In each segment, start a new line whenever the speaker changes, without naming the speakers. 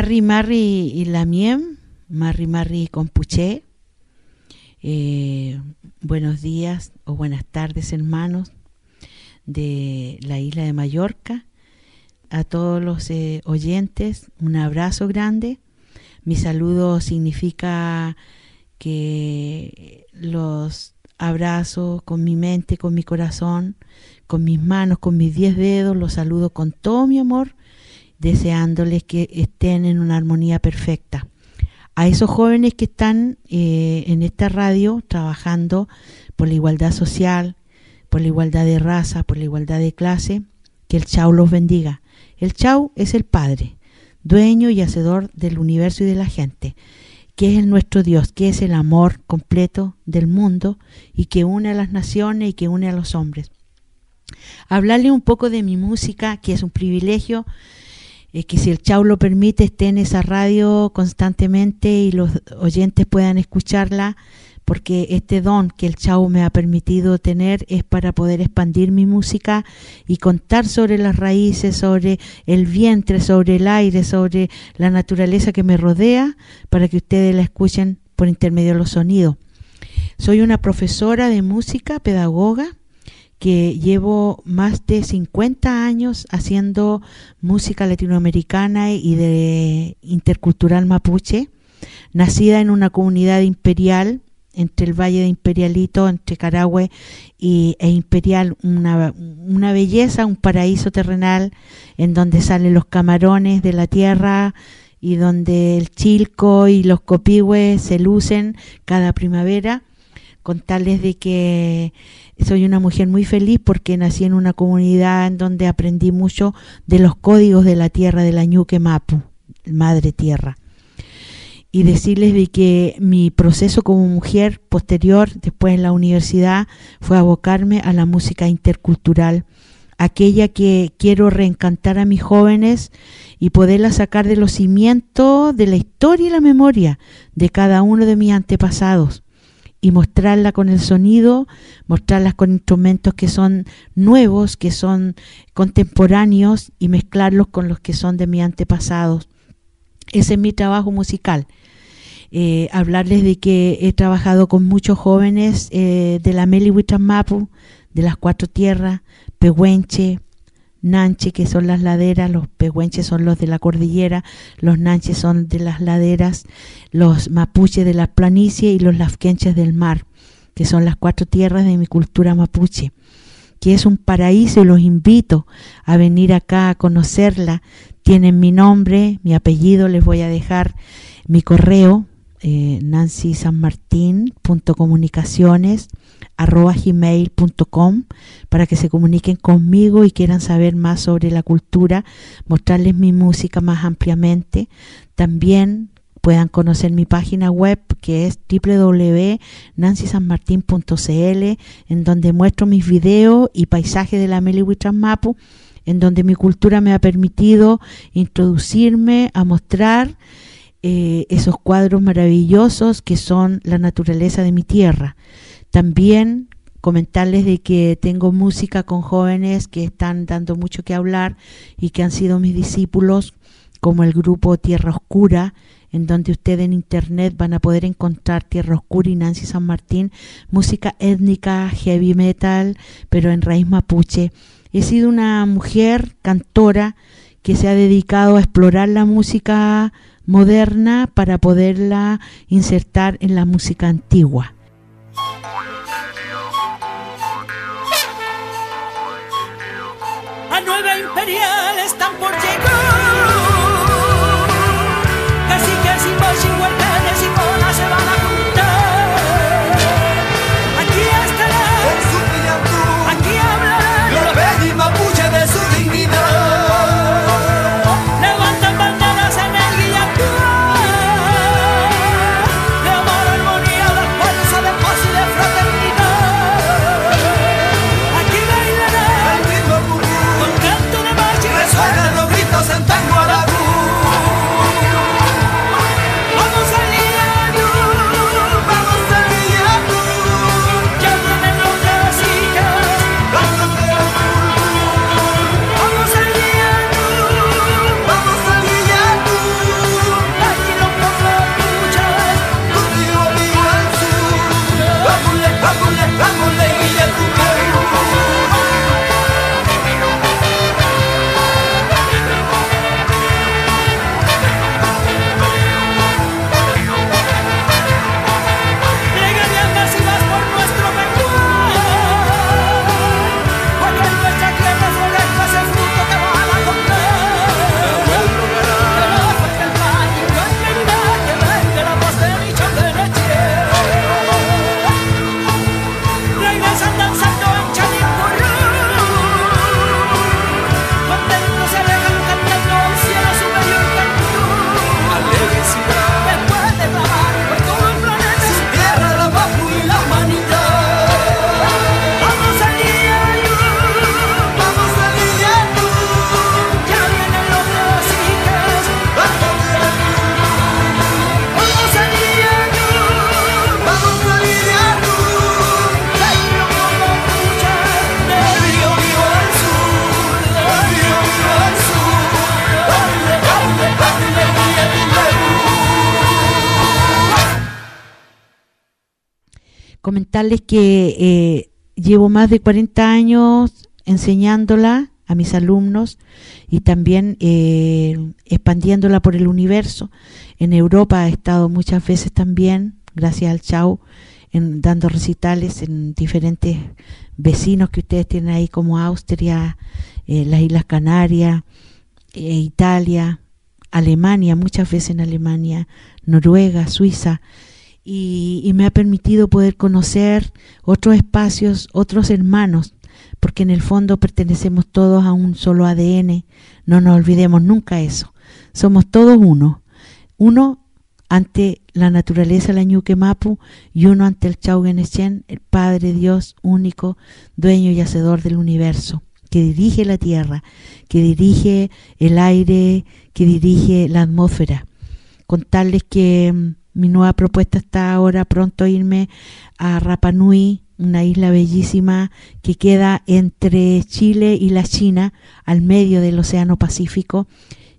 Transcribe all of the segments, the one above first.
Marri Marri y Lamiem, Marri Marri Compuché. Eh, buenos días o buenas tardes, hermanos de la isla de Mallorca. A todos los eh, oyentes, un abrazo grande. Mi saludo significa que los abrazo con mi mente, con mi corazón, con mis manos, con mis diez dedos, los saludo con todo mi amor deseándoles que estén en una armonía perfecta. A esos jóvenes que están eh, en esta radio trabajando por la igualdad social, por la igualdad de raza, por la igualdad de clase, que el Chau los bendiga. El Chau es el Padre, dueño y hacedor del universo y de la gente, que es nuestro Dios, que es el amor completo del mundo y que une a las naciones y que une a los hombres. Hablarle un poco de mi música, que es un privilegio que si el Chau lo permite esté en esa radio constantemente y los oyentes puedan escucharla porque este don que el Chau me ha permitido tener es para poder expandir mi música y contar sobre las raíces, sobre el vientre, sobre el aire, sobre la naturaleza que me rodea, para que ustedes la escuchen por intermedio de los sonidos. Soy una profesora de música, pedagoga, que llevo más de 50 años haciendo música latinoamericana y de intercultural mapuche, nacida en una comunidad imperial entre el Valle de Imperialito, entre Carahue y, e Imperial, una, una belleza, un paraíso terrenal en donde salen los camarones de la tierra y donde el chilco y los copihue se lucen cada primavera, contarles de que soy una mujer muy feliz porque nací en una comunidad en donde aprendí mucho de los códigos de la tierra de la Ñuque Mapu, madre tierra. Y decirles de que mi proceso como mujer posterior, después en la universidad, fue abocarme a la música intercultural, aquella que quiero reencantar a mis jóvenes y poderla sacar de los cimientos de la historia y la memoria de cada uno de mis antepasados y mostrarla con el sonido, mostrarlas con instrumentos que son nuevos, que son contemporáneos y mezclarlos con los que son de mis antepasados. Ese es mi trabajo musical. Eh, hablarles de que he trabajado con muchos jóvenes eh, de la Meli de las Cuatro Tierras, Pehuenche, Nanche, que son las laderas, los pehuenches son los de la cordillera, los nanches son de las laderas, los mapuches de la planicie y los lafquenches del mar, que son las cuatro tierras de mi cultura mapuche, que es un paraíso y los invito a venir acá a conocerla. Tienen mi nombre, mi apellido, les voy a dejar mi correo, eh, nancysanmartin.comunicaciones arroba gmail.com para que se comuniquen conmigo y quieran saber más sobre la cultura, mostrarles mi música más ampliamente. También puedan conocer mi página web que es www.nancysanmartin.cl en donde muestro mis videos y paisajes de la Meli Mapu en donde mi cultura me ha permitido introducirme a mostrar eh, esos cuadros maravillosos que son la naturaleza de mi tierra. También comentarles de que tengo música con jóvenes que están dando mucho que hablar y que han sido mis discípulos, como el grupo Tierra Oscura, en donde ustedes en internet van a poder encontrar Tierra Oscura y Nancy San Martín, música étnica, heavy metal, pero en raíz mapuche. He sido una mujer cantora que se ha dedicado a explorar la música moderna para poderla insertar en la música antigua.
Están por llegar.
Comentarles que eh, llevo más de 40 años enseñándola a mis alumnos y también eh, expandiéndola por el universo. En Europa he estado muchas veces también, gracias al Chau, en, dando recitales en diferentes vecinos que ustedes tienen ahí como Austria, eh, las Islas Canarias, Italia, Alemania, muchas veces en Alemania, Noruega, Suiza, y, me ha permitido poder conocer otros espacios, otros hermanos, porque en el fondo pertenecemos todos a un solo ADN, no nos olvidemos nunca eso, somos todos uno, uno ante la naturaleza, la Ñuque Mapu, y uno ante el Chaugenechen, el Padre Dios único, dueño y hacedor del universo, que dirige la tierra, que dirige el aire, que dirige la atmósfera. Contarles que mm, mi nueva propuesta está ahora pronto irme a Rapa Nui, una isla bellísima que queda entre Chile y la China, al medio del Océano Pacífico,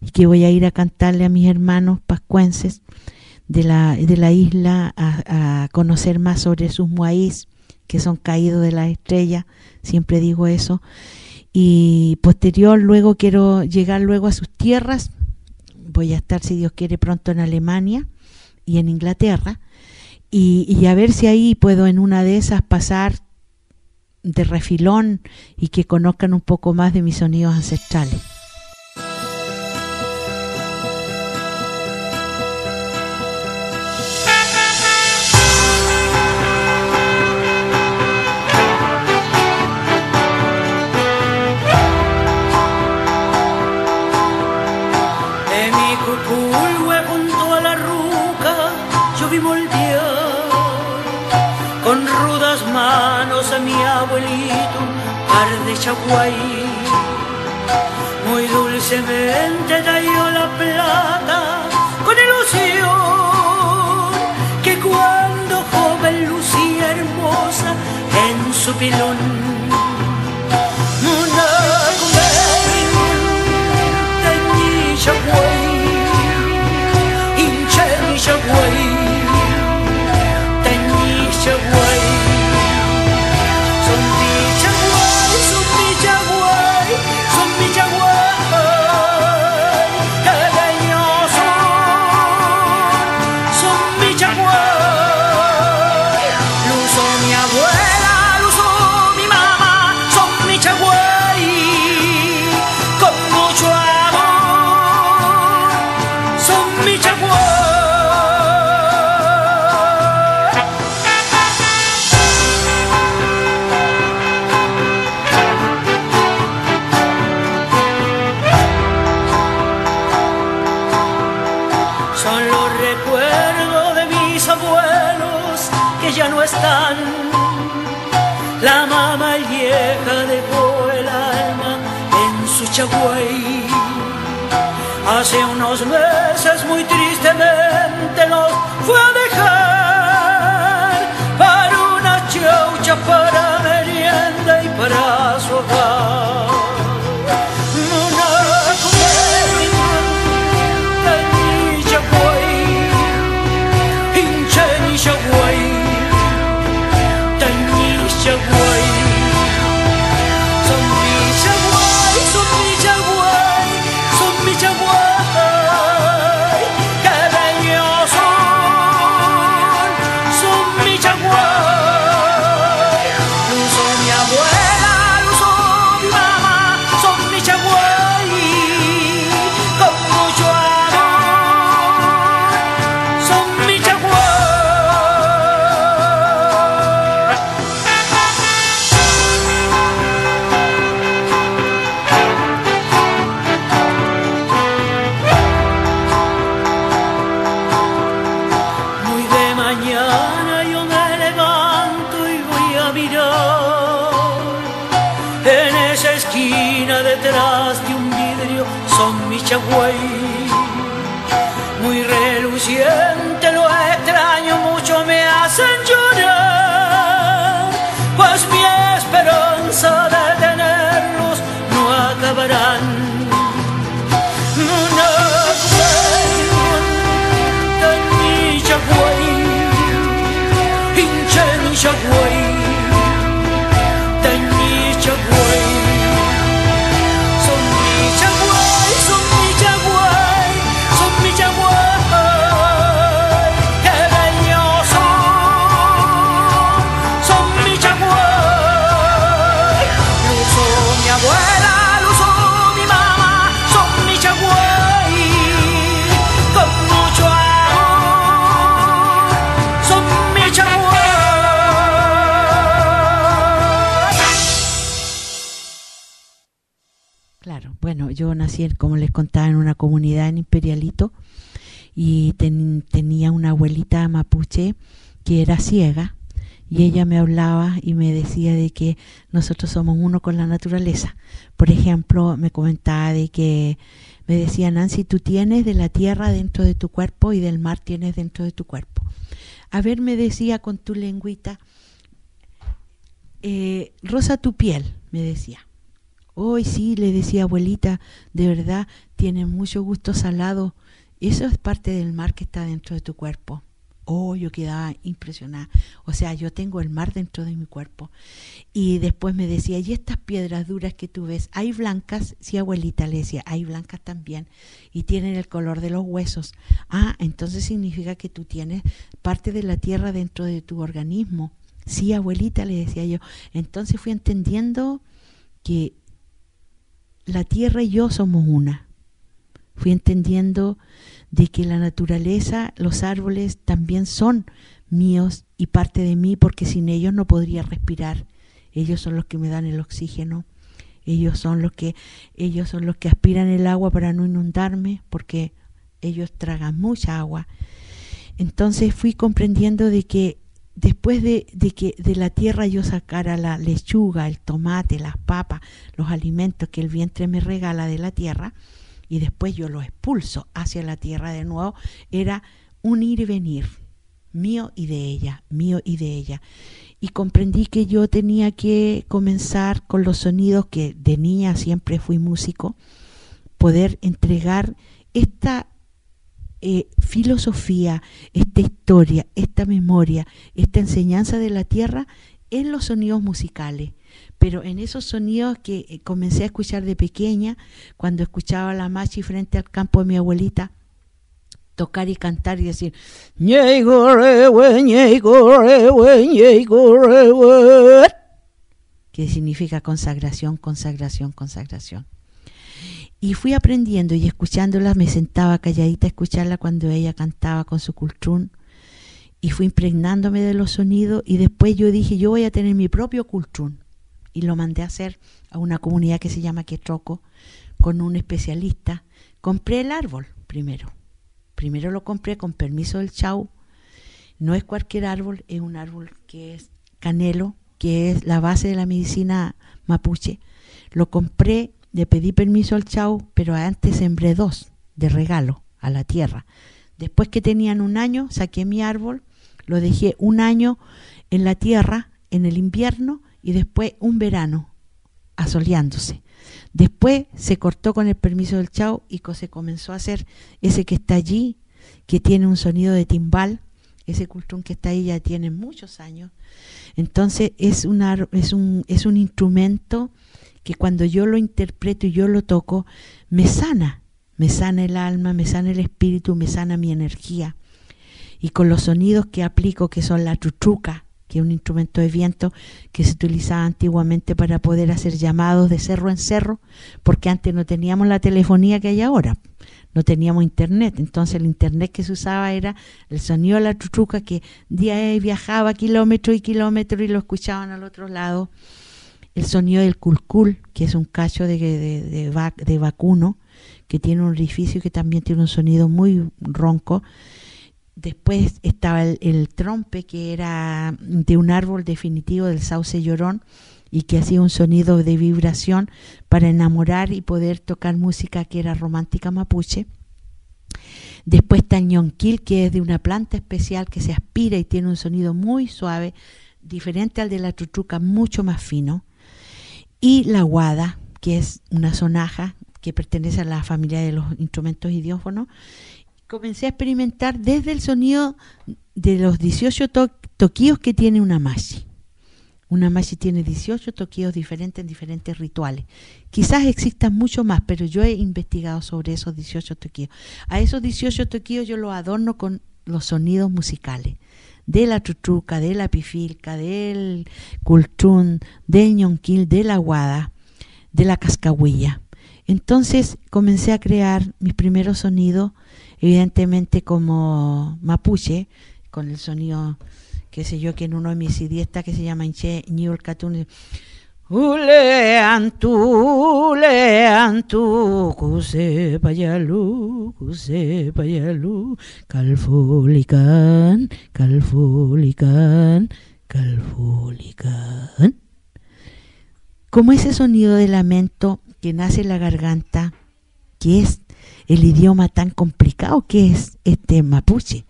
y que voy a ir a cantarle a mis hermanos pascuenses de la, de la isla a, a conocer más sobre sus muaís, que son caídos de la estrella, siempre digo eso. Y posterior, luego quiero llegar luego a sus tierras. Voy a estar, si Dios quiere, pronto en Alemania y en Inglaterra. Y, a ver si ahí puedo en una de esas pasar de refilón y que conozcan un poco más de mis sonidos ancestrales.
De chaguay. Muy dulcemente talló la plata con ilusión que cuando joven lucía hermosa en su pilón. Nos
como les contaba, en una comunidad en Imperialito y tenía una abuelita mapuche que era ciega y ella me hablaba y me decía de que nosotros somos uno con la naturaleza. Por ejemplo, me comentaba de que me decía Nancy, tú tienes de la tierra dentro de tu cuerpo y del mar tienes dentro de tu cuerpo. A ver, me decía con tu lengüita, eh, rosa tu piel, me decía. Hoy sí, le decía abuelita, de verdad, tiene mucho gusto salado. Eso es parte del mar que está dentro de tu cuerpo. Oh, yo quedaba impresionada. O sea, yo tengo el mar dentro de mi cuerpo. Y después me decía, ¿y estas piedras duras que tú ves? Hay blancas, sí, abuelita le decía, hay blancas también. Y tienen el color de los huesos. Ah, entonces significa que tú tienes parte de la tierra dentro de tu organismo. Sí, abuelita, le decía yo. Entonces fui entendiendo que la tierra y yo somos una. Fui entendiendo de que la naturaleza, los árboles también son míos y parte de mí porque sin ellos no podría respirar. Ellos son los que me dan el oxígeno. Ellos son los que ellos son los que aspiran el agua para no inundarme porque ellos tragan mucha agua. Entonces fui comprendiendo de que después de, que de la tierra yo sacara la lechuga, el tomate, las papas, los alimentos que el vientre me regala de la tierra, y después yo lo expulso hacia la tierra de nuevo, era un ir y venir, mío y de ella, mío y de ella. Y comprendí que yo tenía que comenzar con los sonidos que de siempre fui músico, poder entregar esta eh, filosofía, esta historia, esta memoria, esta enseñanza de la tierra en los sonidos musicales pero en esos sonidos que eh, comencé a escuchar de pequeña, cuando escuchaba la machi frente al campo de mi abuelita, tocar y cantar y decir que significa consagración, consagración, consagración. Y fui aprendiendo y escuchándola, me sentaba calladita a escucharla cuando ella cantaba con su cultrún y fui impregnándome de los sonidos y después yo dije, yo voy a tener mi propio cultrún y lo mandé a hacer a una comunidad que se llama Quetroco con un especialista. Compré el árbol primero. Primero lo compré con permiso del Chau. No es cualquier árbol, es un árbol que es canelo, que es la base de la medicina mapuche. Lo compré, le pedí permiso al Chau, pero antes sembré dos de regalo a la tierra. Después que tenían un año, saqué mi árbol, lo dejé un año en la tierra en el invierno y después un verano asoleándose. Después se cortó con el permiso del chao y se comenzó a hacer ese que está allí, que tiene un sonido de timbal, ese cultrón que está ahí ya tiene muchos años. Entonces es, una, es, un, es un instrumento que cuando yo lo interpreto y yo lo toco, me sana, me sana el alma, me sana el espíritu, me sana mi energía. Y con los sonidos que aplico, que son la chuchuca, que es un instrumento de viento que se utilizaba antiguamente para poder hacer llamados de cerro en cerro, porque antes no teníamos la telefonía que hay ahora, no teníamos internet, entonces el internet que se usaba era el sonido de la chuchuca que día viajaba kilómetros y kilómetros y lo escuchaban al otro lado, el sonido del culcul, que es un cacho de, de, de vacuno, que tiene un orificio que también tiene un sonido muy ronco, Después estaba el, trompe, que era de un árbol definitivo del sauce llorón y que hacía un sonido de vibración para enamorar y poder tocar música que era romántica mapuche. Después está ñonquil, que es de una planta especial que se aspira y tiene un sonido muy suave, diferente al de la truchuca, mucho más fino. Y la guada, que es una sonaja que pertenece a la familia de los instrumentos idiófonos comencé a experimentar desde el sonido de los 18 toquíos que tiene una mashi. Una mashi tiene 18 toquíos diferentes en diferentes rituales. Quizás existan mucho más, pero yo he investigado sobre esos 18 toquíos. A esos 18 toquíos yo los adorno con los sonidos musicales de la chuchuca, de la pifilca, del cultrún, del ñonquil, de la guada, de la cascahuilla. Entonces comencé a crear mis primeros sonidos evidentemente como mapuche, con el sonido, qué sé yo, que en uno de mis idiotas que se llama Inche Katun,
Uleantu, uleantu, kuse payalu, kuse payalu, calfulican, calfulican, calfulican. Como ese sonido de lamento que nace en la garganta, que es el idioma tan complicado que es este mapuche.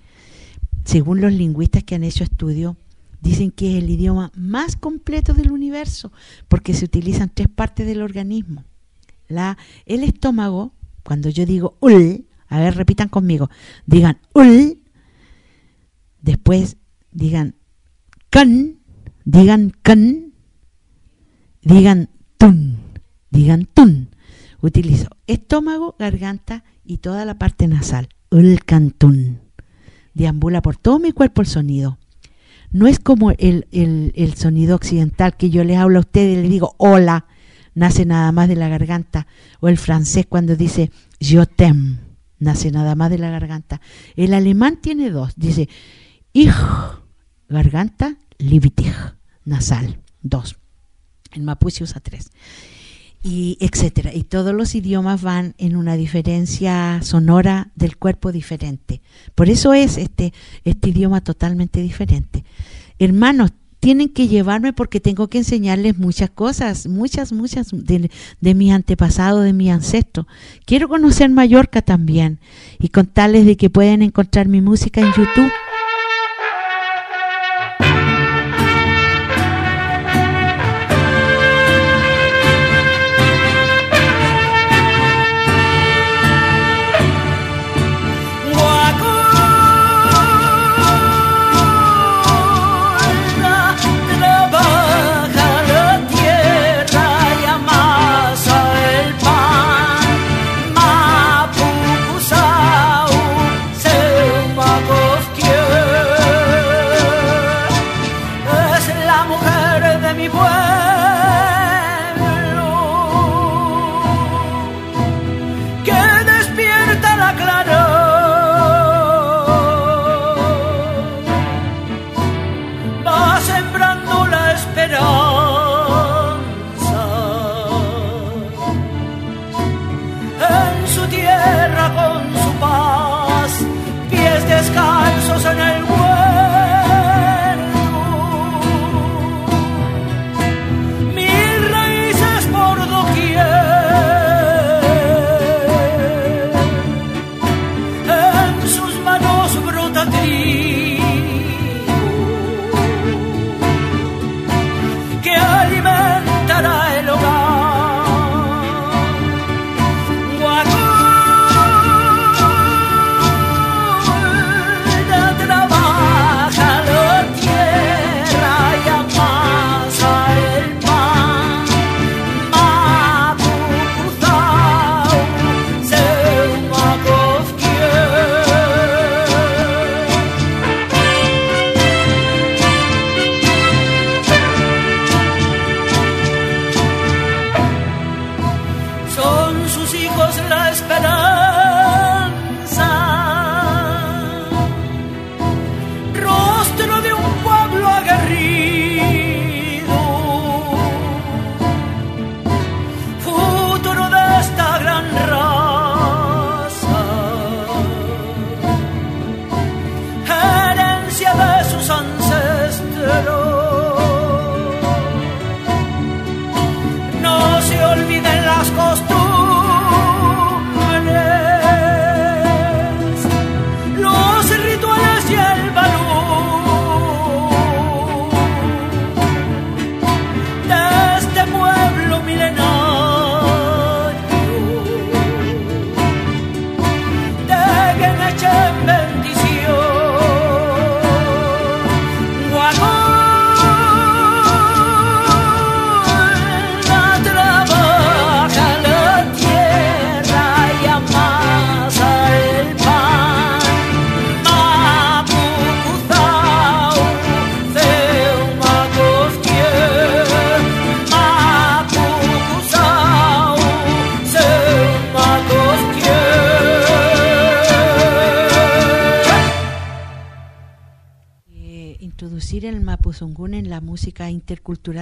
Según los lingüistas que han hecho estudio, Dicen que es el idioma más completo del universo porque se utilizan tres partes del organismo. La, el estómago, cuando yo digo ul, a ver, repitan conmigo, digan ul, después digan can, digan can, digan tun, digan tun. Utilizo estómago, garganta y toda la parte nasal. Ul cantun. Deambula por todo mi cuerpo el sonido no es como el, el, sonido occidental que yo les hablo a ustedes y les digo hola, nace nada más de la garganta, o el francés cuando dice je t'aime, nace nada más de la garganta. El alemán tiene dos, dice ich, garganta, libitig, nasal, dos. El mapuche usa tres y etcétera. Y todos los idiomas van en una diferencia sonora del cuerpo diferente. Por eso es este, este idioma totalmente diferente. Hermanos, tienen que llevarme porque tengo que enseñarles muchas cosas, muchas, muchas de, de mis antepasados, de mis ancestros. Quiero conocer Mallorca también y contarles de que pueden encontrar mi música en YouTube.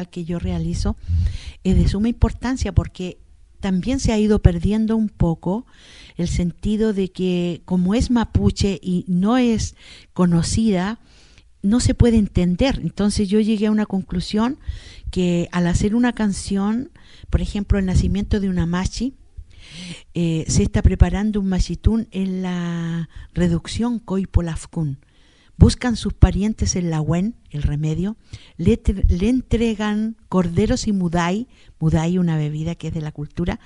Que yo realizo
es de suma importancia porque también se ha ido perdiendo un poco el sentido de que como es mapuche y no es conocida, no se puede entender. Entonces yo llegué a una conclusión que al hacer una canción, por ejemplo, el nacimiento de una machi, eh, se está preparando un machitún en la reducción Coipolafkun. Buscan sus parientes en la Wen, el remedio, le, entregan corderos y mudai, mudai una bebida que es de la cultura,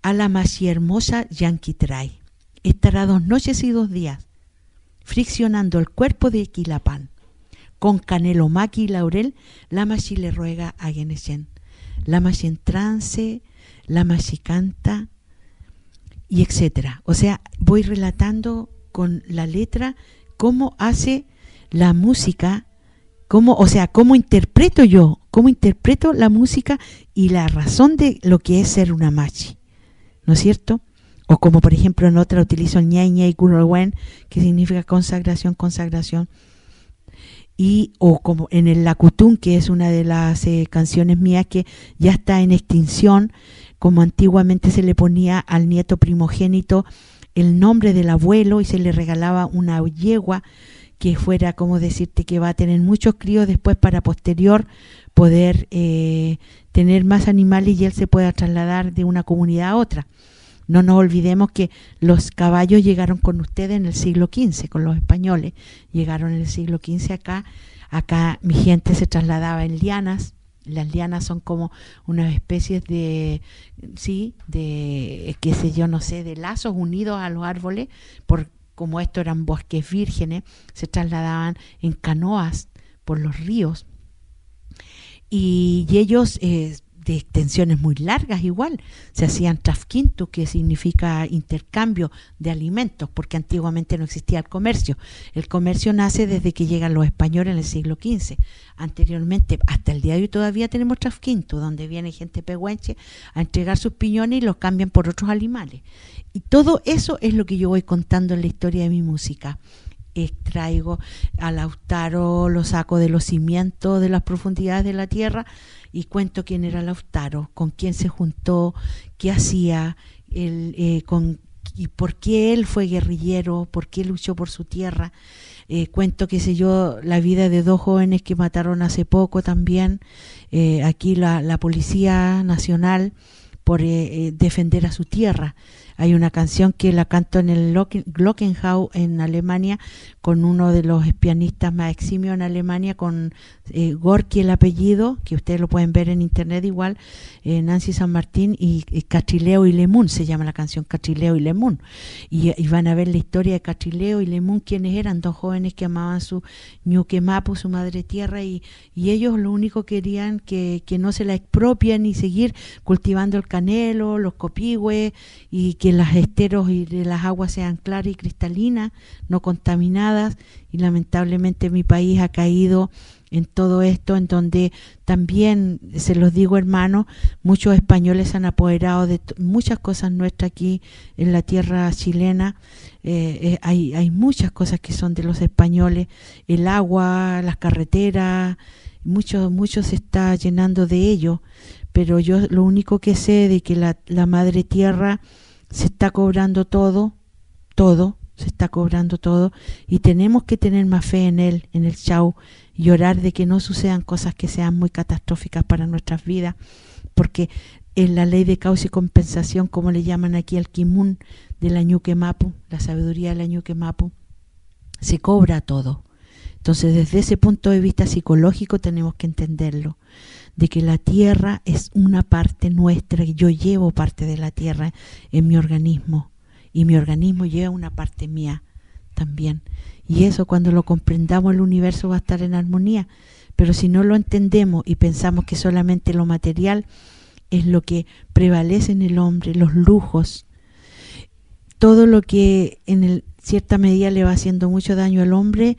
a la machi hermosa Yanquitray. Estará dos noches y dos días friccionando el cuerpo de Quilapán. Con canelo maqui y laurel, la machi le ruega a Geneshen. La machi en trance, la machi canta, y etcétera. O sea, voy relatando con la letra cómo hace la música, cómo, o sea, cómo interpreto yo, cómo interpreto la música y la razón de lo que es ser una machi. ¿No es cierto? O como por ejemplo en otra utilizo ñaña y kurolwen, que significa consagración, consagración. Y, o como en el Lacutún, que es una de las eh, canciones mías que ya está en extinción, como antiguamente se le ponía al nieto primogénito el nombre del abuelo y se le regalaba una yegua que fuera como decirte que va a tener muchos críos después para posterior poder eh, tener más animales y él se pueda trasladar de una comunidad a otra. No nos olvidemos que los caballos llegaron con ustedes en el siglo XV, con los españoles. Llegaron en el siglo XV acá. Acá mi gente se trasladaba en lianas, las lianas son como unas especies de, sí, de, qué sé yo, no sé, de lazos unidos a los árboles, por como estos eran bosques vírgenes, se trasladaban en canoas por los ríos. Y, y ellos eh, de extensiones muy largas igual. Se hacían trafquinto, que significa intercambio de alimentos, porque antiguamente no existía el comercio. El comercio nace desde que llegan los españoles en el siglo XV. Anteriormente, hasta el día de hoy todavía tenemos trafquinto, donde viene gente pehuenche a entregar sus piñones y los cambian por otros animales. Y todo eso es lo que yo voy contando en la historia de mi música extraigo al Lautaro, lo saco de los cimientos de las profundidades de la tierra y cuento quién era Lautaro, con quién se juntó, qué hacía, el, eh, con, y por qué él fue guerrillero, por qué luchó por su tierra. Eh, cuento, qué sé yo, la vida de dos jóvenes que mataron hace poco también, eh, aquí la, la, Policía Nacional, por defender a su tierra. Hay una canción que la canto en el Glockenhau en Alemania con uno de los pianistas más eximios en Alemania, con eh, Gorky el apellido, que ustedes lo pueden ver en internet igual, eh, Nancy San Martín y, y, Cachileo y Lemun, se llama la canción Cachileo y Lemun. Y, van a ver la historia de Cachileo y Lemun, quienes eran dos jóvenes que amaban su Ñuque Mapu, su madre tierra, y, y ellos lo único querían que, que no se la expropian y seguir cultivando el canelo, los copihue y que las esteros y las aguas sean claras y cristalinas, no contaminadas, y lamentablemente mi país ha caído en todo esto, en donde también, se los digo hermanos, muchos españoles han apoderado de muchas cosas nuestras aquí en la tierra chilena. Eh, eh, hay, hay muchas cosas que son de los españoles, el agua, las carreteras, mucho, mucho se está llenando de ello, pero yo lo único que sé de que la, la madre tierra se está cobrando todo, todo, se está cobrando todo y tenemos que tener más fe en Él, en el Chau, y orar de que no sucedan cosas que sean muy catastróficas para nuestras vidas, porque en la ley de causa y compensación, como le llaman aquí al Kimun de la Ñuque Mapu, la sabiduría de la Ñuque Mapu, se cobra todo. Entonces, desde ese punto de vista psicológico tenemos que entenderlo de que la tierra es una parte nuestra, yo llevo parte de la tierra en mi organismo y mi organismo lleva una parte mía también. Y eso cuando lo comprendamos el universo va a estar en armonía, pero si no lo entendemos y pensamos que solamente lo material es lo que prevalece en el hombre, los lujos, todo lo que en cierta medida le va haciendo mucho daño al hombre,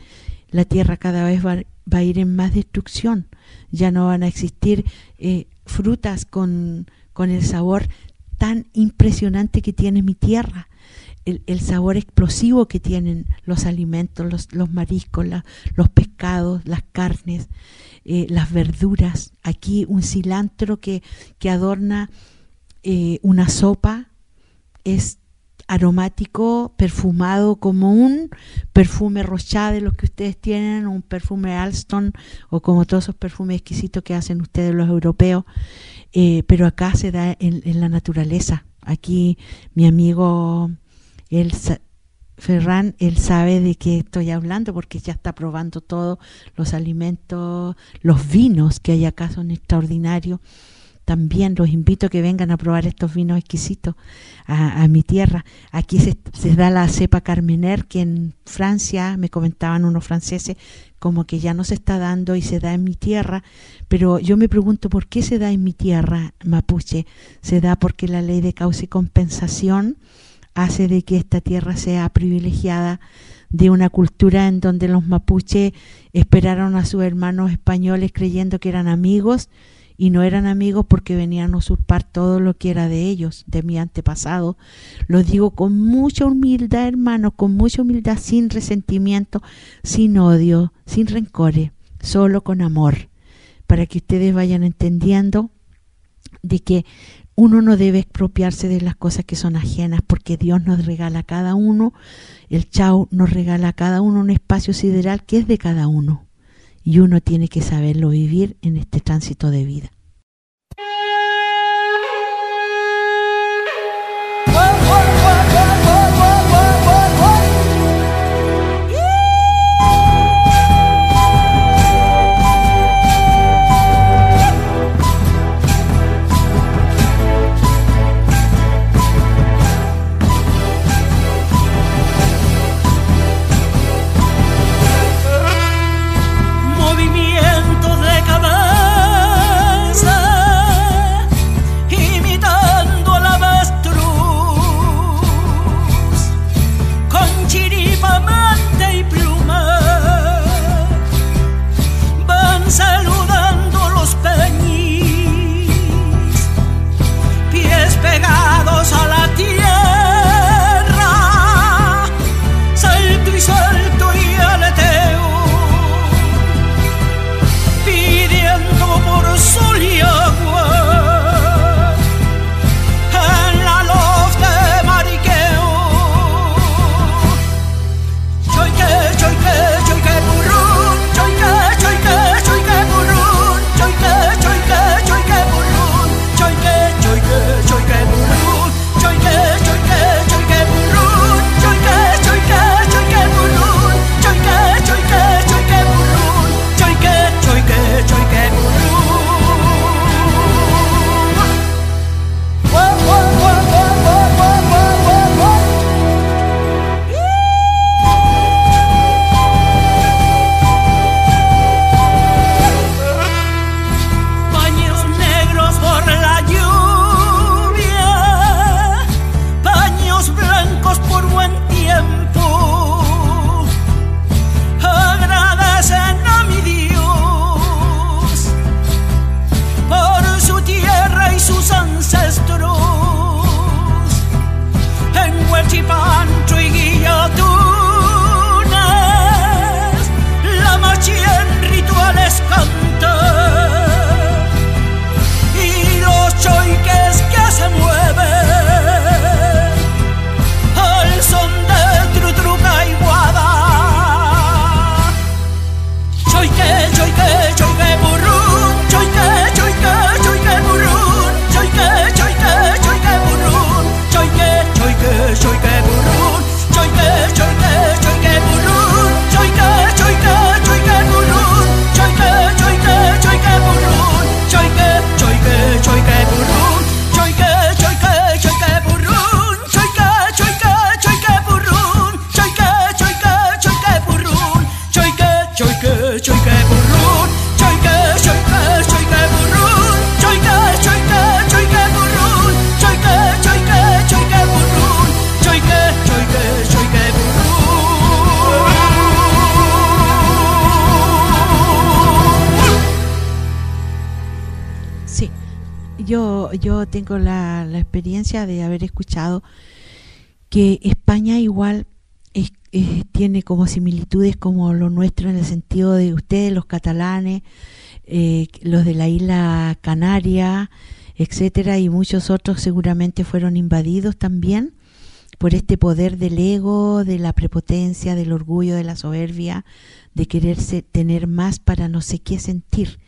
la tierra cada vez va, va a ir en más destrucción ya no van a existir eh, frutas con, con el sabor tan impresionante que tiene mi tierra.
el, sabor explosivo que tienen los alimentos, los, los mariscos, los pescados, las carnes, eh, las verduras. Aquí un cilantro que, que adorna eh, una sopa es aromático, perfumado como un perfume Rochade de los que ustedes tienen, un perfume Alston o como todos esos perfumes exquisitos que hacen ustedes los europeos, eh, pero acá se da en, en, la naturaleza. Aquí mi amigo el Ferran, él sabe de qué estoy hablando porque ya está probando todos los alimentos, los vinos que hay acá son extraordinarios también los invito a que vengan a probar estos vinos exquisitos a, mi tierra. Aquí se, da la cepa Carmener, que en Francia, me comentaban unos franceses, como que ya no se está dando y se da en mi tierra, pero yo me pregunto por qué se da en mi tierra mapuche. Se da porque la ley de causa y compensación hace de que esta tierra sea privilegiada de una cultura en donde los mapuches esperaron a sus hermanos españoles creyendo que eran amigos y no eran amigos porque venían a usurpar todo lo que era de ellos, de mi antepasado. Lo digo con mucha humildad, hermano, con mucha humildad, sin resentimiento, sin odio, sin rencores, solo con amor, para que ustedes vayan entendiendo de que uno no debe expropiarse de las cosas que son ajenas, porque Dios nos regala a cada uno, el Chau nos regala a cada uno un espacio sideral que es de cada uno y uno tiene que saberlo vivir en este tránsito de vida. Tengo la, experiencia de haber escuchado
que España igual tiene como similitudes como lo nuestro en el sentido de ustedes, los catalanes, eh, los de la isla Canaria, etcétera, y muchos otros seguramente fueron invadidos también por este poder del ego, de la prepotencia, del orgullo, de la soberbia, de quererse tener más para no sé qué sentir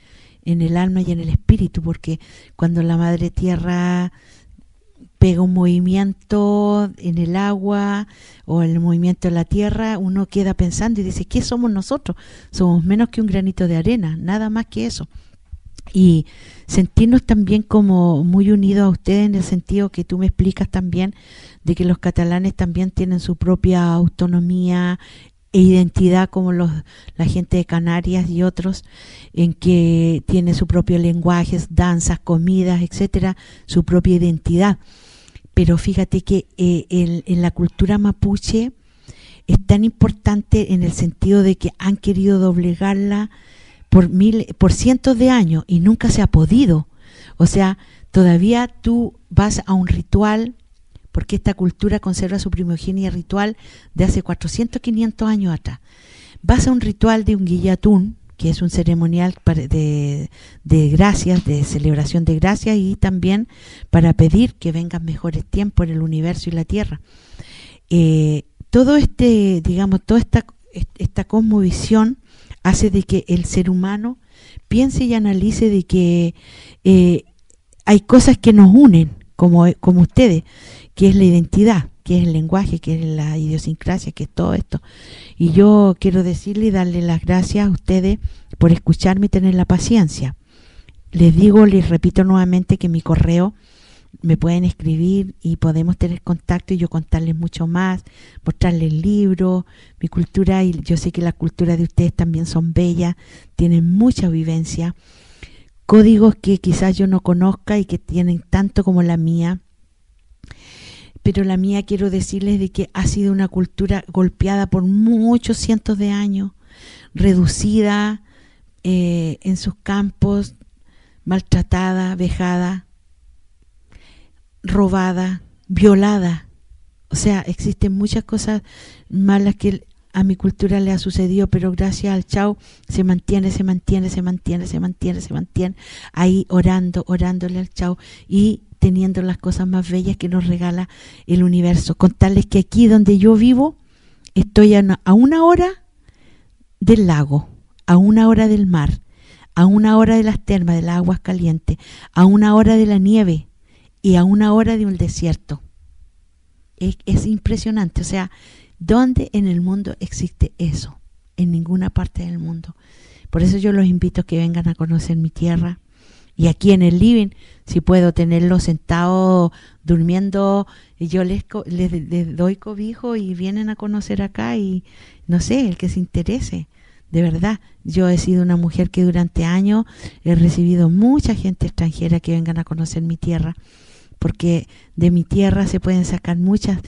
en el alma y en el espíritu, porque cuando la Madre Tierra pega un movimiento en el agua o el movimiento en la tierra, uno queda pensando y dice, ¿qué somos nosotros? Somos menos que un granito de arena, nada más que eso. Y sentirnos también como muy unidos a ustedes en el sentido que tú me explicas también de que los catalanes también tienen su propia autonomía e identidad como los, la gente de Canarias y otros, en que tiene su propio lenguaje, danzas, comidas, etcétera, su propia identidad. Pero fíjate que eh, en la cultura mapuche es tan importante en el sentido de que han querido doblegarla por mil, por cientos de años y nunca se ha podido. O sea, todavía tú vas a un ritual porque esta cultura conserva su primogenia ritual de hace 400, 500 años atrás. Vas a un ritual de un guillatún, que es un ceremonial de, de gracias, de celebración de gracias y también para pedir que vengan mejores tiempos en el universo y la tierra. Eh, todo este, digamos, toda esta, esta cosmovisión hace de que el ser humano piense y analice de que eh, hay cosas que nos unen, como, como ustedes, que es la identidad, que es el lenguaje, que es la idiosincrasia, que es todo esto. Y yo quiero decirle y darle las gracias a ustedes por escucharme y tener la paciencia. Les digo, les repito nuevamente que mi correo me pueden escribir y podemos tener contacto y yo contarles mucho más, mostrarles libros, mi cultura y yo sé que la cultura de ustedes también son bellas, tienen mucha vivencia, códigos que quizás yo no conozca y que tienen tanto como la mía pero la mía quiero decirles de que ha sido una cultura golpeada por muchos cientos de años, reducida eh, en sus campos, maltratada, vejada, robada, violada. O sea, existen muchas cosas malas que a mi cultura le ha sucedido, pero gracias al Chao se mantiene, se mantiene, se mantiene, se mantiene, se mantiene ahí orando, orándole al Chao y teniendo las cosas más bellas que nos regala el universo. Contarles que aquí donde yo vivo estoy a una, hora del lago, a una hora del mar, a una hora de las termas, de las aguas calientes, a una hora de la nieve y a una hora de un desierto. Es, es impresionante, o sea, ¿dónde en el mundo existe eso? En ninguna parte del mundo. Por eso yo los invito a que vengan a conocer mi tierra, y aquí en el living, si puedo tenerlo sentado durmiendo, yo les, les, doy cobijo y vienen a conocer acá y no sé, el que se interese. De verdad, yo he sido una mujer que durante años he recibido mucha gente extranjera que vengan a conocer mi tierra, porque de mi tierra se pueden sacar muchas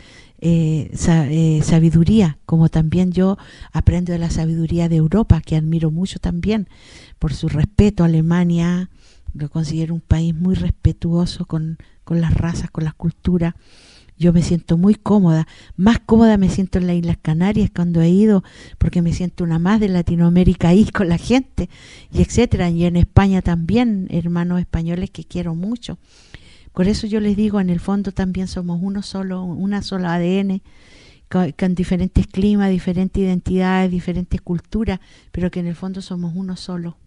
eh, eh, sabiduría, como también yo aprendo de la sabiduría de Europa, que admiro mucho también por su respeto a Alemania, lo considero un país muy respetuoso con, las razas, con las culturas. Yo me siento muy cómoda, más cómoda me siento en las Islas Canarias cuando he ido, porque me siento una más de Latinoamérica ahí con la gente, y etcétera, y en España también, hermanos españoles que quiero mucho. Por eso yo les digo, en el fondo también somos uno solo, una sola ADN, con diferentes climas, diferentes identidades, diferentes culturas, pero que en el fondo somos uno solo.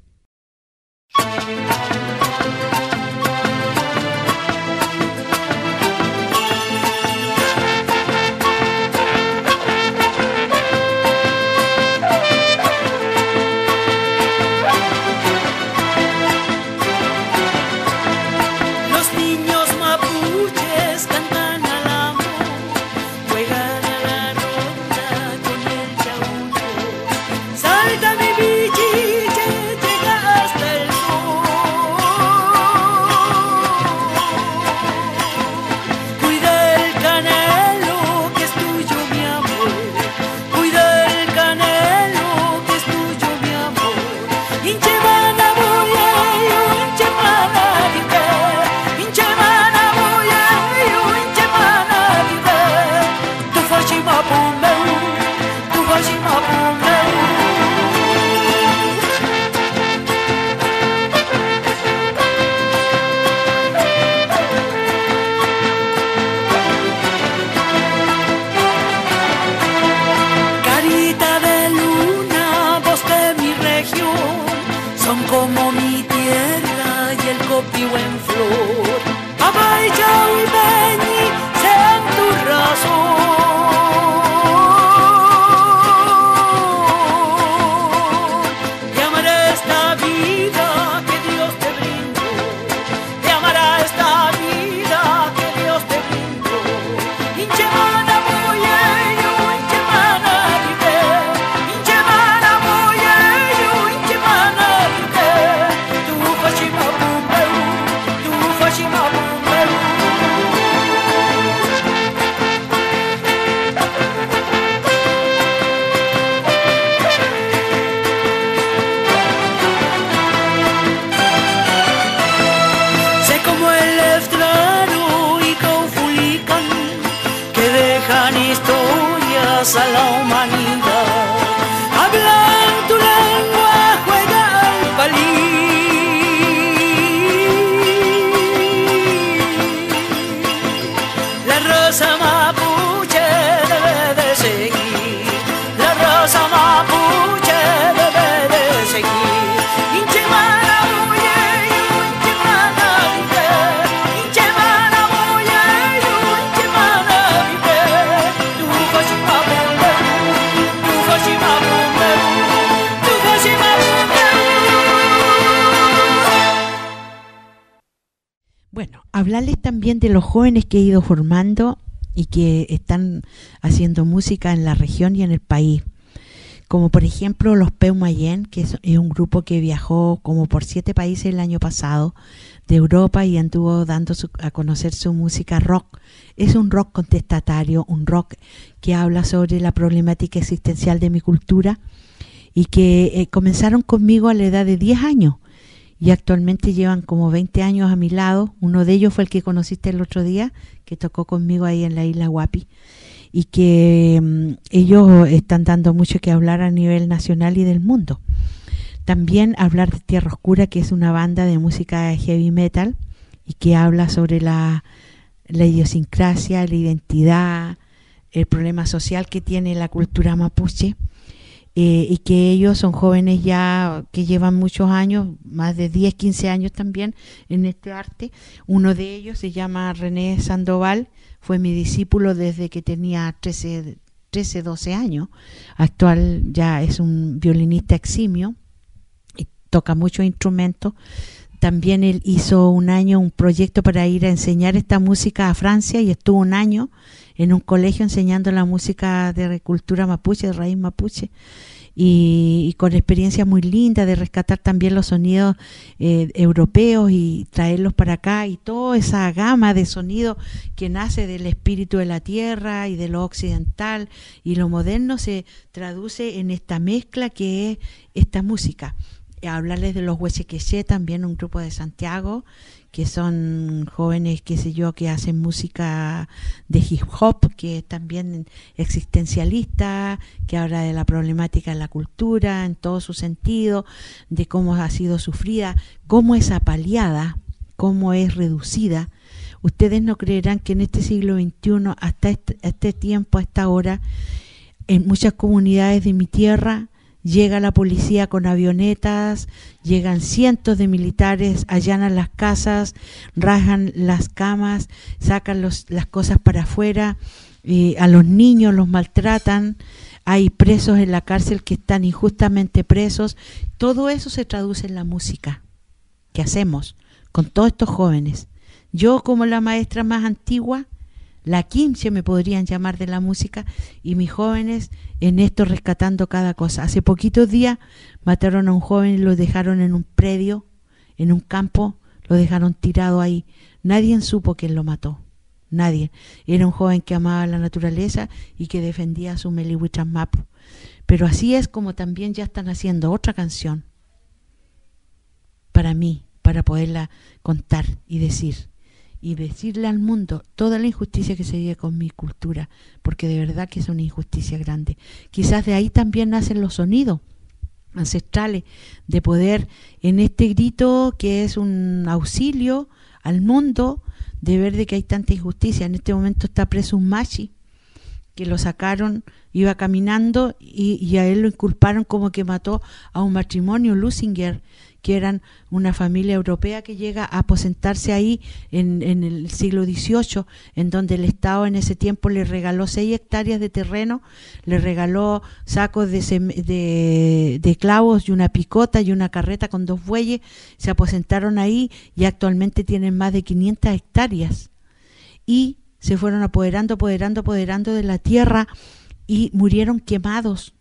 Que
he ido formando y que están haciendo música en la región y en el país. Como por ejemplo los Peumayén, que es, es un grupo que viajó como por siete países el año pasado de Europa y anduvo dando su- a conocer su música rock. Es un rock contestatario, un rock que habla sobre la problemática existencial de mi cultura y que eh, comenzaron conmigo a la edad de 10 años y actualmente llevan como 20 años a mi lado. Uno de ellos fue el que conociste el otro día, que tocó conmigo ahí en la isla Guapi, y que mm, ellos están dando mucho que hablar a nivel nacional y del mundo. También hablar de Tierra Oscura, que es una banda de música heavy metal y que habla sobre la, la idiosincrasia, la identidad, el problema social que tiene la cultura mapuche eh, y que ellos son jóvenes ya que llevan muchos años, más de 10, 15 años también en este arte. Uno de ellos se llama René Sandoval, fue mi discípulo desde que tenía 13, 13 12 años. Actual ya es un violinista eximio y toca muchos instrumentos. También él hizo un año un proyecto para ir a enseñar esta música a Francia y estuvo un año en un colegio enseñando la música de cultura mapuche, de raíz mapuche, y, con experiencia muy linda de rescatar también los sonidos eh, europeos y traerlos para acá y toda esa gama de sonidos que nace del espíritu de la tierra y de lo occidental y lo moderno se traduce en esta mezcla que es esta música. Hablarles de los Huechequeché, también un grupo de Santiago, que son jóvenes, qué sé yo, que hacen música de hip hop, que es también existencialista, que habla de la problemática de la cultura en todo su sentido, de cómo ha sido sufrida, cómo es apaleada, cómo es reducida. Ustedes no creerán que en este siglo XXI, hasta este, este tiempo, a esta hora, en muchas comunidades de mi tierra, llega la policía con avionetas, llegan cientos de militares, allanan las casas, rajan las camas, sacan los, las cosas para afuera, eh, a los niños los maltratan, hay presos en la cárcel que están injustamente presos. Todo eso se traduce en la música que hacemos con todos estos jóvenes. Yo como la maestra más antigua, la quince me podrían llamar de la música y mis jóvenes en esto rescatando cada cosa. Hace poquitos días mataron a un joven y lo dejaron en un predio, en un campo, lo dejaron tirado ahí. Nadie supo quién lo mató. Nadie. Era un joven que amaba la naturaleza y que defendía su Melihuitran Mapu. Pero así es como también ya están haciendo otra canción para mí, para poderla contar y decir y decirle al mundo toda la injusticia que se vive con mi cultura, porque de verdad que es una injusticia grande. Quizás de ahí también nacen los sonidos ancestrales de poder en este grito que es un auxilio al mundo de ver de que hay tanta injusticia. En este momento está preso un machi que lo sacaron, iba caminando y, a él lo inculparon como que mató a un matrimonio, Lusinger, que eran una familia europea que llega a aposentarse ahí en, el siglo XVIII, en donde el Estado en ese tiempo le regaló seis hectáreas de terreno, le regaló sacos de, de, clavos y una picota y una carreta con dos bueyes, se aposentaron ahí y actualmente tienen más de 500 hectáreas. Y se fueron apoderando, apoderando, apoderando de la tierra y murieron quemados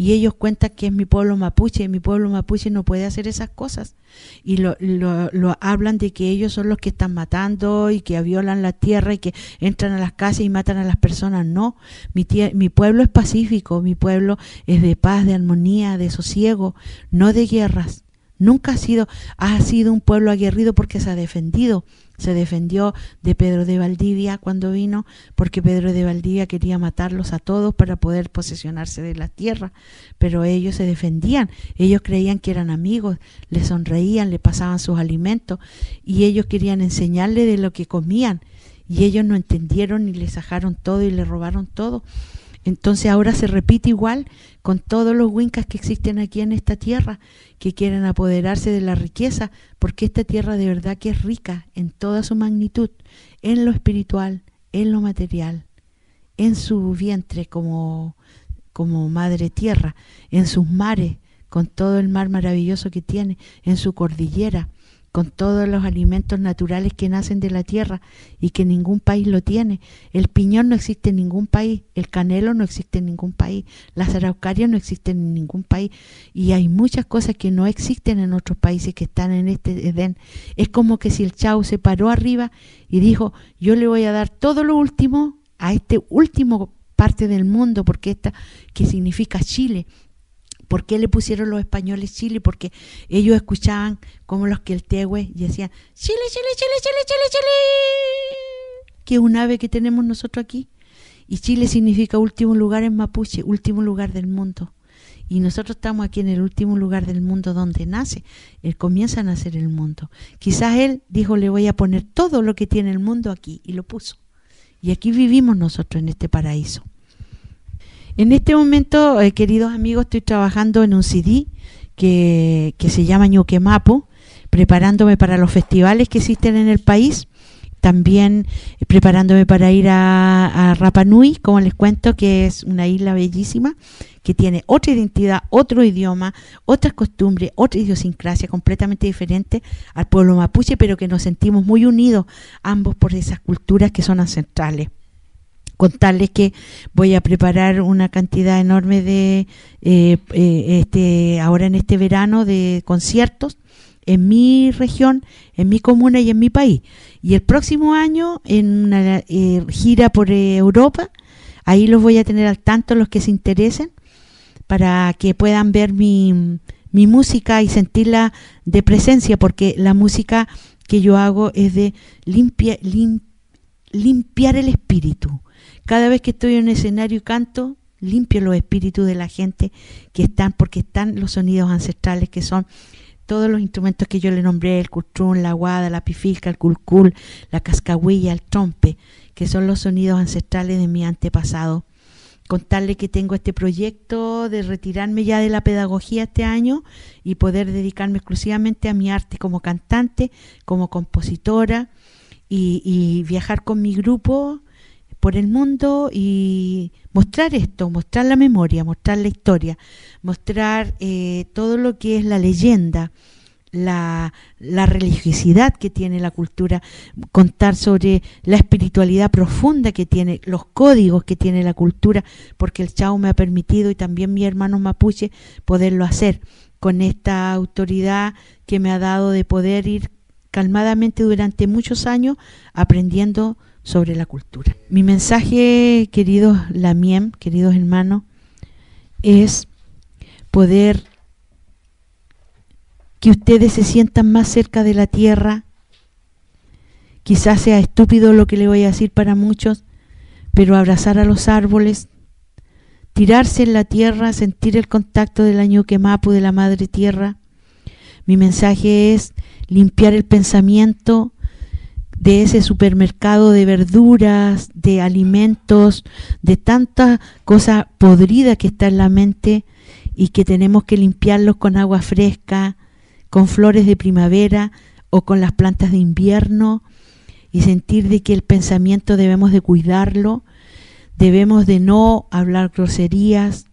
y ellos cuentan que es mi pueblo mapuche, y mi pueblo mapuche no puede hacer esas cosas. Y lo, lo, hablan de que ellos son los que están matando y que violan la tierra y que entran a las casas y matan a las personas. No, mi, mi pueblo es pacífico, mi pueblo es de paz, de armonía, de sosiego, no de guerras. Nunca ha sido, ha sido un pueblo aguerrido porque se ha defendido. Se defendió de Pedro de Valdivia cuando vino, porque Pedro de Valdivia quería matarlos a todos para poder posesionarse de la tierra, pero ellos se defendían, ellos creían que eran amigos, le sonreían, le pasaban sus alimentos y ellos querían enseñarle de lo que comían. Y ellos no entendieron y le sacaron todo y le robaron todo. Entonces ahora se repite igual con todos los wincas que existen aquí en esta tierra, que quieren apoderarse de la riqueza, porque esta tierra de verdad que es rica en toda su magnitud, en lo espiritual, en lo material, en su vientre como, como madre tierra, en sus mares, con todo el mar maravilloso que tiene, en su cordillera, con todos los alimentos naturales que nacen de la tierra y que ningún país lo tiene. El piñón no existe en ningún país, el canelo no existe en ningún país, las araucarias no existen en ningún país y hay muchas cosas que no existen en otros países que están en este Edén. Es como que si el chau se paró arriba y dijo, yo le voy a dar todo lo último a este último parte del mundo, porque esta que significa Chile, ¿Por qué le pusieron los españoles Chile? Porque ellos escuchaban como los que y decían Chile, Chile, Chile, Chile, Chile, Chile, que es un ave que tenemos nosotros aquí. Y Chile significa último lugar en mapuche, último lugar del mundo. Y nosotros estamos aquí en el último lugar del mundo donde nace. Él comienza a nacer el mundo. Quizás él dijo, le voy a poner todo lo que tiene el mundo aquí. Y lo puso. Y aquí vivimos nosotros en este paraíso. En este momento, eh, queridos amigos, estoy trabajando en un CD que, se llama Ñuquemapo, preparándome para los festivales que existen en el país también preparándome para ir a, a, Rapa Nui, como les cuento, que es una isla bellísima, que tiene otra identidad, otro idioma, otras costumbres, otra idiosincrasia completamente diferente al pueblo mapuche, pero que nos sentimos muy unidos ambos por esas culturas que son ancestrales contarles que voy a preparar una cantidad enorme de eh, eh, este ahora en este verano de conciertos en mi región, en mi comuna y en mi país. Y el próximo año en una eh, gira por Europa, ahí los voy a tener al tanto los que se interesen para que puedan ver mi, mi música y sentirla de presencia, porque la música que yo hago es de limpia, limpiar el espíritu cada vez que estoy en un escenario y canto, limpio los espíritus de la gente que están, porque están los sonidos ancestrales que son todos los instrumentos que yo le nombré, el cultrún, la guada, la pifilca, el culcul, la cascahuilla, el trompe, que son los sonidos ancestrales de mi antepasado. Contarle que tengo este proyecto de retirarme ya de la pedagogía este año y poder dedicarme exclusivamente a mi arte como cantante, como compositora y viajar con mi grupo por el mundo y mostrar esto, mostrar la memoria, mostrar la historia, mostrar eh, todo lo que es la leyenda, la, religiosidad que tiene la cultura, contar sobre la espiritualidad profunda que tiene, los códigos que tiene la cultura, porque el Chao me ha permitido y también mi hermano mapuche poderlo hacer con esta autoridad que me ha dado de poder ir calmadamente durante muchos años aprendiendo sobre la cultura. Mi mensaje, queridos Lamiem, queridos hermanos, es poder que ustedes se sientan más cerca de la tierra. Quizás sea estúpido lo que le voy a decir para muchos, pero abrazar a los árboles, tirarse en la tierra, sentir el contacto del año quemapu de la madre tierra. Mi mensaje es limpiar el pensamiento, de ese supermercado de verduras, de alimentos, de tanta cosa podrida que está en la mente y que tenemos que limpiarlos con agua fresca, con flores de primavera o con las plantas de invierno y sentir de que el pensamiento debemos de cuidarlo, debemos de no hablar groserías,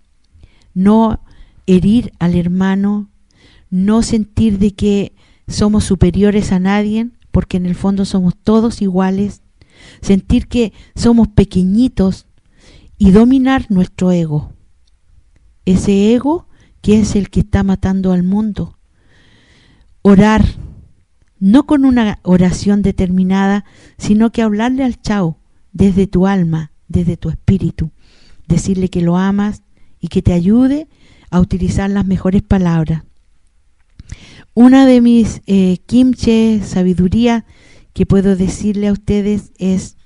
no herir al hermano, no sentir de que somos superiores a nadie, porque en el fondo somos todos iguales, sentir que somos pequeñitos y dominar nuestro ego. Ese ego que es el que está matando al mundo. Orar, no con una oración determinada, sino que hablarle al chao desde tu alma, desde tu espíritu, decirle que lo amas y que te ayude a utilizar las mejores palabras. Una de mis eh, kimche sabiduría que puedo decirle a ustedes es,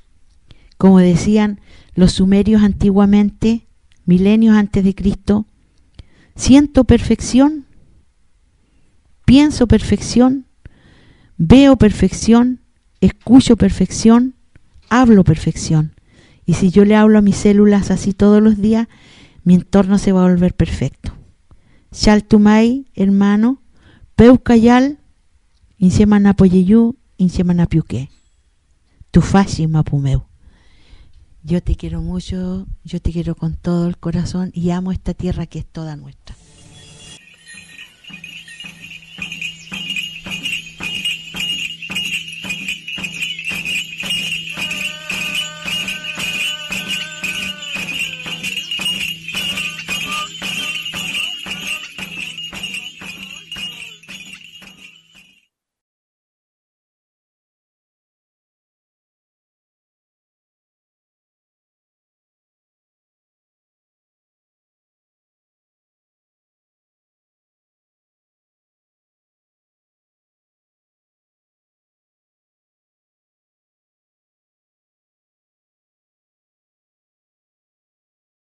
como decían los sumerios antiguamente, milenios antes de Cristo, siento perfección, pienso perfección, veo perfección, escucho perfección, hablo perfección. Y si yo le hablo a mis células así todos los días, mi entorno se va a volver perfecto. Shaltumai, hermano, Peucayal, Insemana Poyeyu, Insemana Piuque. Tu Mapumeu. Yo te quiero mucho, yo te quiero con todo el corazón y amo esta tierra que es toda nuestra.